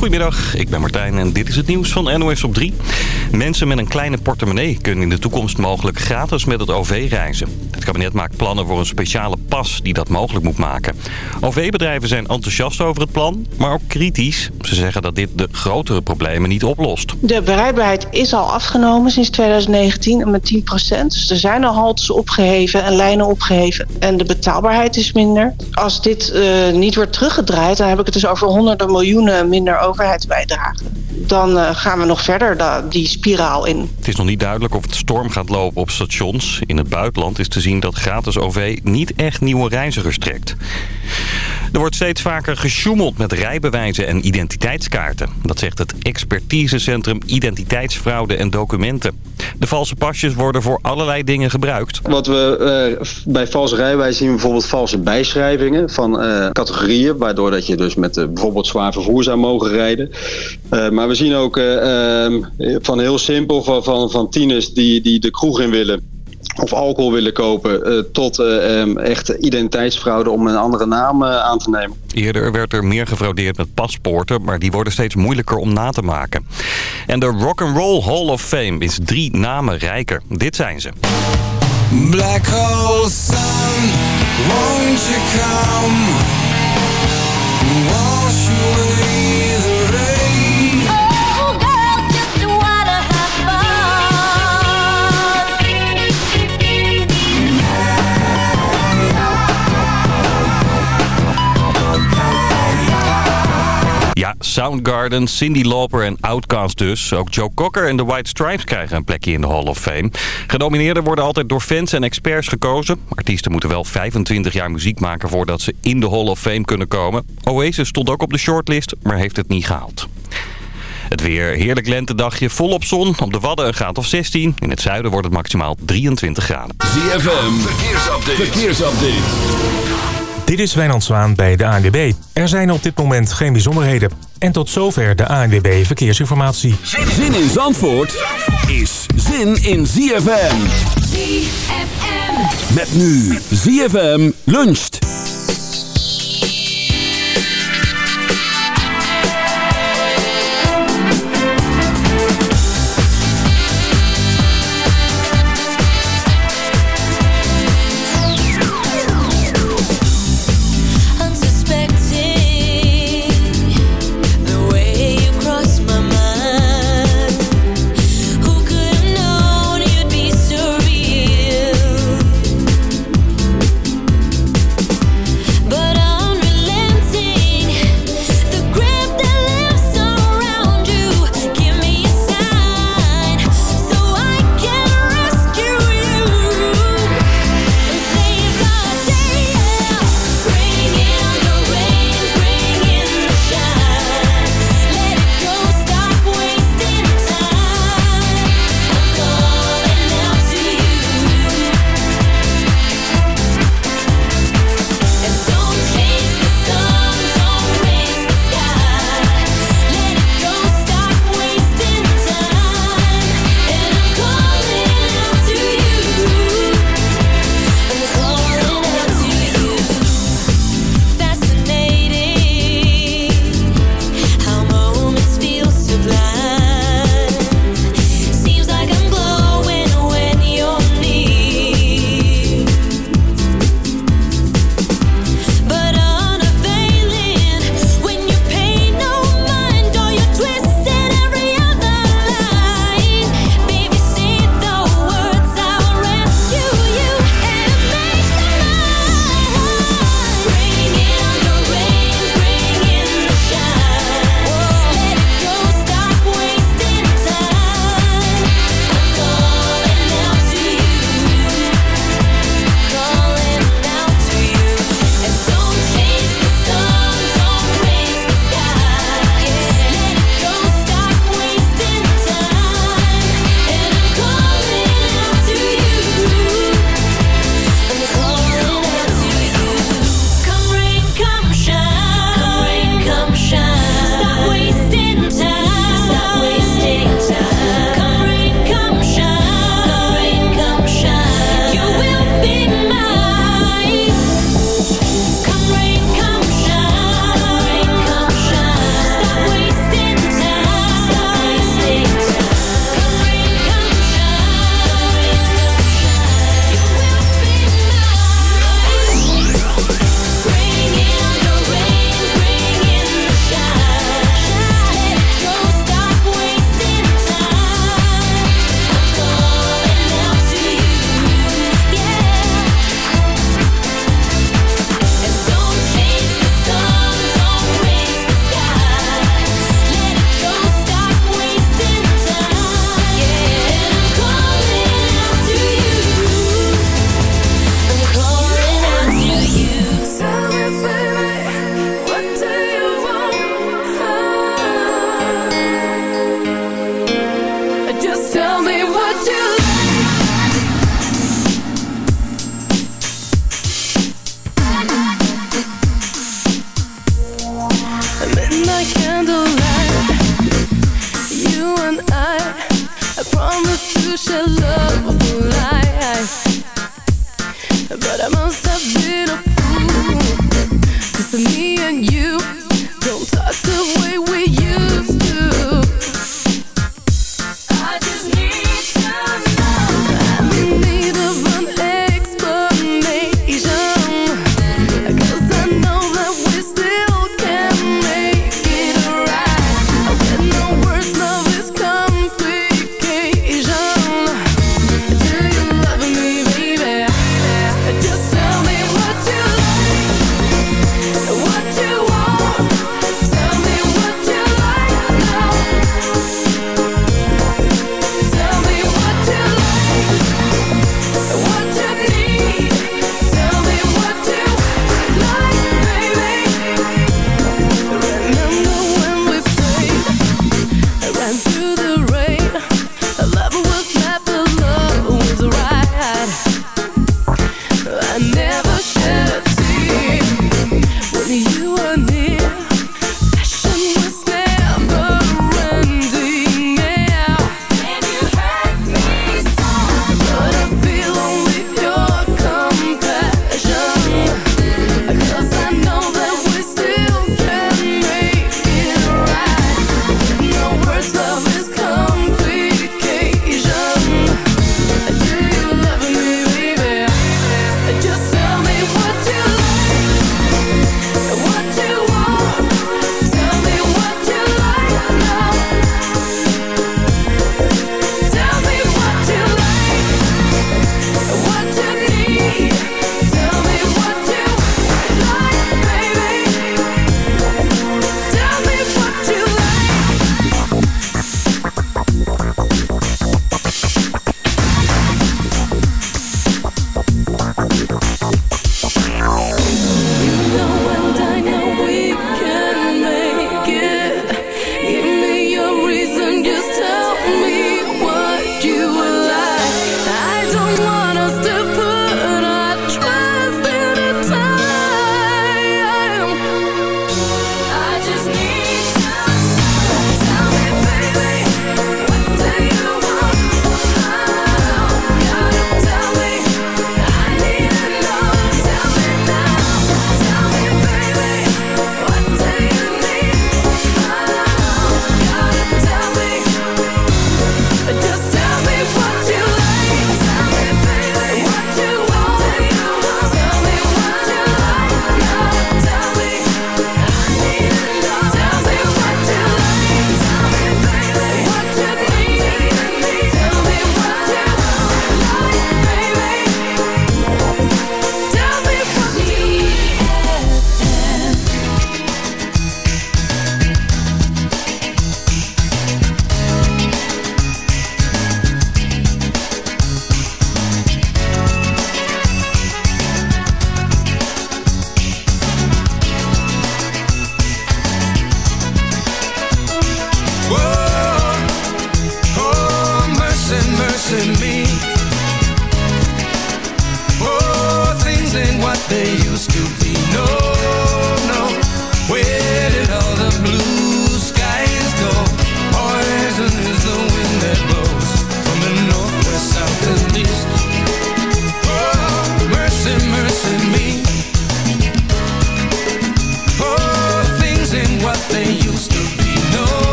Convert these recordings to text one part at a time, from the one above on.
Goedemiddag, ik ben Martijn en dit is het nieuws van NOS op 3. Mensen met een kleine portemonnee kunnen in de toekomst mogelijk gratis met het OV reizen. Het kabinet maakt plannen voor een speciale pas die dat mogelijk moet maken. OV-bedrijven zijn enthousiast over het plan, maar ook kritisch. Ze zeggen dat dit de grotere problemen niet oplost. De bereikbaarheid is al afgenomen sinds 2019 met 10% Dus er zijn al haltes opgeheven en lijnen opgeheven. En de betaalbaarheid is minder. Als dit uh, niet wordt teruggedraaid, dan heb ik het dus over honderden miljoenen minder overheidsbijdragen. Dan uh, gaan we nog verder die spiraal in. Het is nog niet duidelijk of het storm gaat lopen op stations. In het buitenland is te zien dat gratis OV niet echt nieuwe reizigers trekt. Er wordt steeds vaker gesjoemeld met rijbewijzen en identiteitskaarten. Dat zegt het expertisecentrum Identiteitsfraude en Documenten. De valse pasjes worden voor allerlei dingen gebruikt. Wat we uh, bij valse rijbewijzen zien bijvoorbeeld valse bijschrijvingen van uh, categorieën. Waardoor dat je dus met uh, bijvoorbeeld zwaar vervoer zou mogen rijden. maar we zien ook ehm, van heel simpel van, van, van tieners die, die de kroeg in willen of alcohol willen kopen... Uh, tot uh, um, echt identiteitsfraude om een andere naam uh, aan te nemen. Eerder werd er meer gefraudeerd met paspoorten... maar die worden steeds moeilijker om na te maken. En de Rock'n'Roll Hall of Fame is drie namen rijker. Dit zijn ze. Black hole sun, won't you come? Soundgarden, Cindy Lauper en Outkast dus. Ook Joe Cocker en de White Stripes krijgen een plekje in de Hall of Fame. Genomineerden worden altijd door fans en experts gekozen. Artiesten moeten wel 25 jaar muziek maken voordat ze in de Hall of Fame kunnen komen. Oasis stond ook op de shortlist, maar heeft het niet gehaald. Het weer, heerlijk lentedagje, volop zon. Op de Wadden een graad of 16. In het zuiden wordt het maximaal 23 graden. ZFM, verkeersupdate. verkeersupdate. Dit is Wijnand Zwaan bij de ANWB. Er zijn op dit moment geen bijzonderheden. En tot zover de ANWB Verkeersinformatie. Zin in Zandvoort is zin in ZFM. ZFM. Met nu ZFM luncht.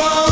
on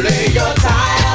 Lay your time.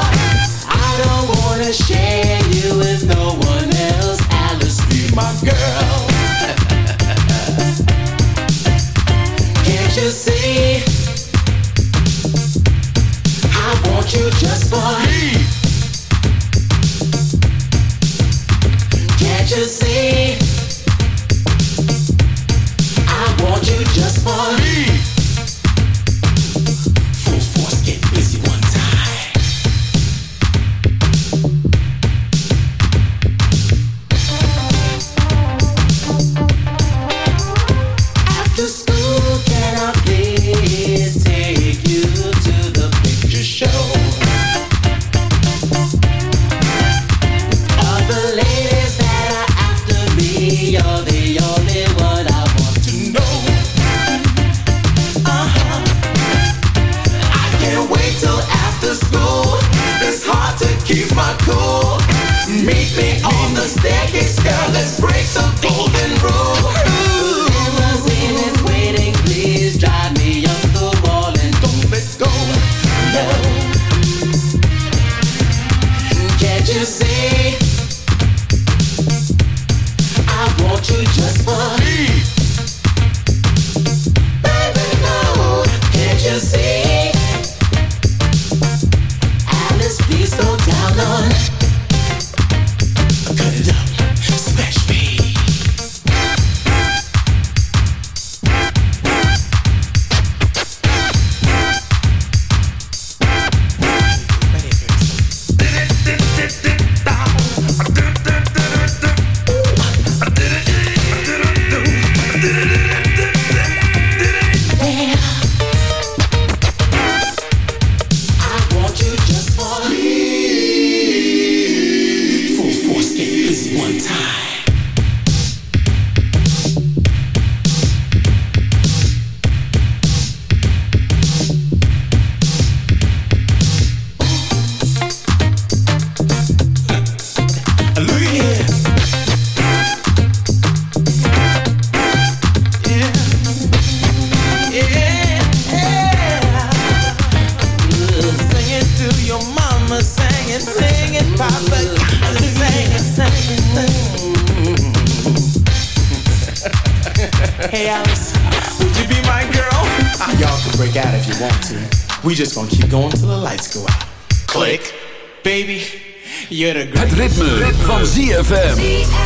Van ZFM.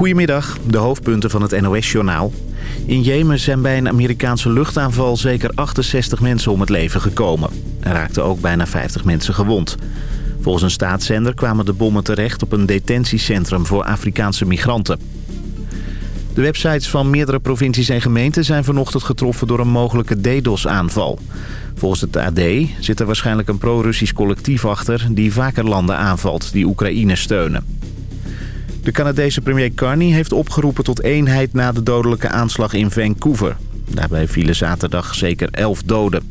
Goedemiddag, de hoofdpunten van het NOS-journaal. In Jemen zijn bij een Amerikaanse luchtaanval zeker 68 mensen om het leven gekomen. Er raakten ook bijna 50 mensen gewond. Volgens een staatszender kwamen de bommen terecht op een detentiecentrum voor Afrikaanse migranten. De websites van meerdere provincies en gemeenten zijn vanochtend getroffen door een mogelijke DDoS-aanval. Volgens het AD zit er waarschijnlijk een pro-Russisch collectief achter die vaker landen aanvalt die Oekraïne steunen. De Canadese premier Carney heeft opgeroepen tot eenheid na de dodelijke aanslag in Vancouver. Daarbij vielen zaterdag zeker 11 doden.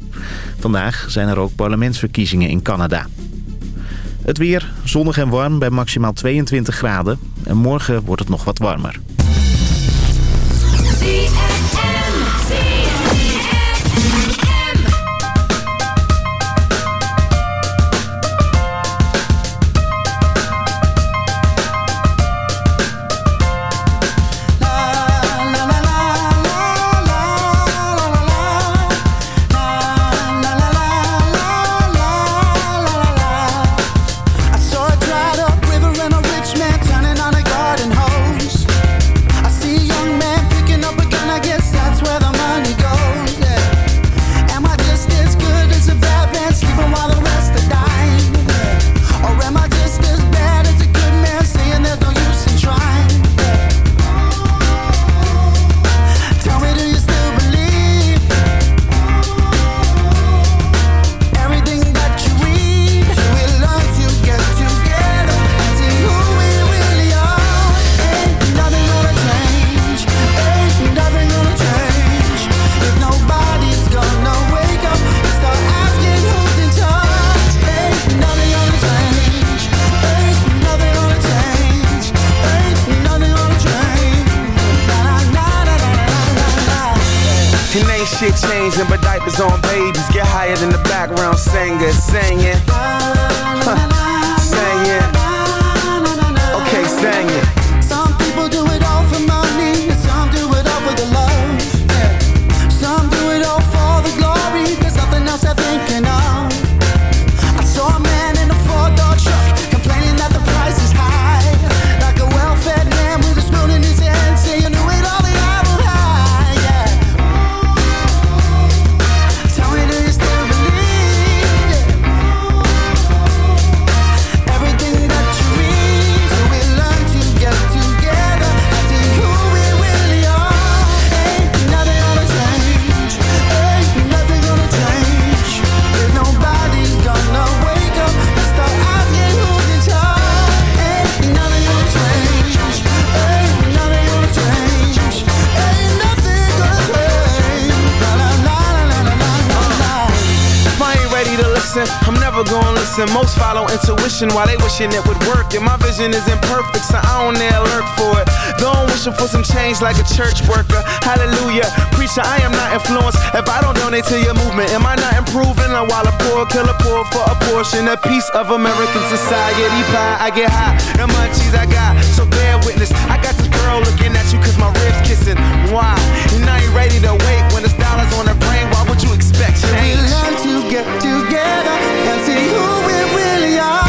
Vandaag zijn er ook parlementsverkiezingen in Canada. Het weer zonnig en warm bij maximaal 22 graden. En morgen wordt het nog wat warmer. never gonna listen. Most follow intuition while they wishing it would work. And my vision is imperfect, so I don't dare lurk for it. Though I'm wishing for some change like a church worker. Hallelujah. Preacher, I am not influenced. If I don't donate to your movement, am I not improving? I'm while a poor killer pour for a portion, a piece of American society pie. I get high, the munchies I got, so bear witness. I got this girl looking at you cause my ribs kissing. Why? And I ain't ready to wait when it's dollars on her brain. Why would you expect change? So we learn to get together and see who we really are.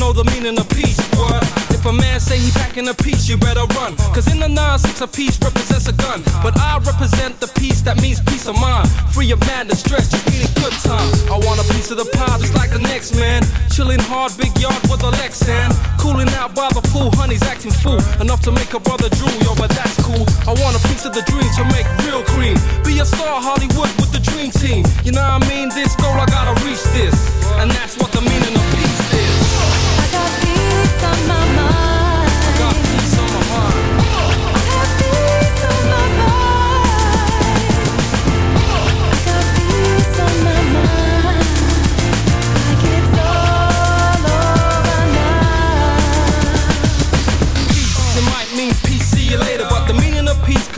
Know the meaning of peace. What? If a man say he packing a piece, you better run. Uh. Cause in the 9-6 a piece represents a gun. Uh. But I represent the peace that means peace of mind. Free of madness, stress, just needing good time. I want a piece of the pie just like the next man. Chilling hard, big yard with a Lexan. Cooling out by the pool, honey's acting fool. Enough to make a brother drool, yo, but that's cool. I want a piece of the dream to make real cream. Be a star, Hollywood with the dream team. You know what I mean? This goal, I gotta reach this. And that's what the meaning of peace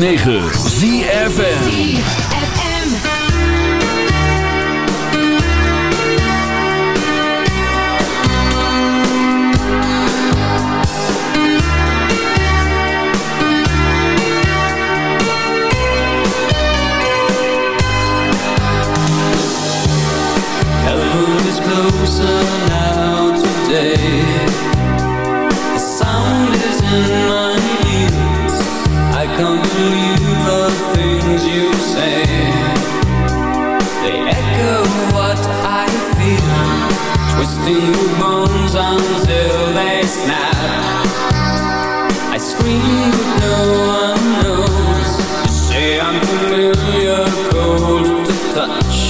9. touch.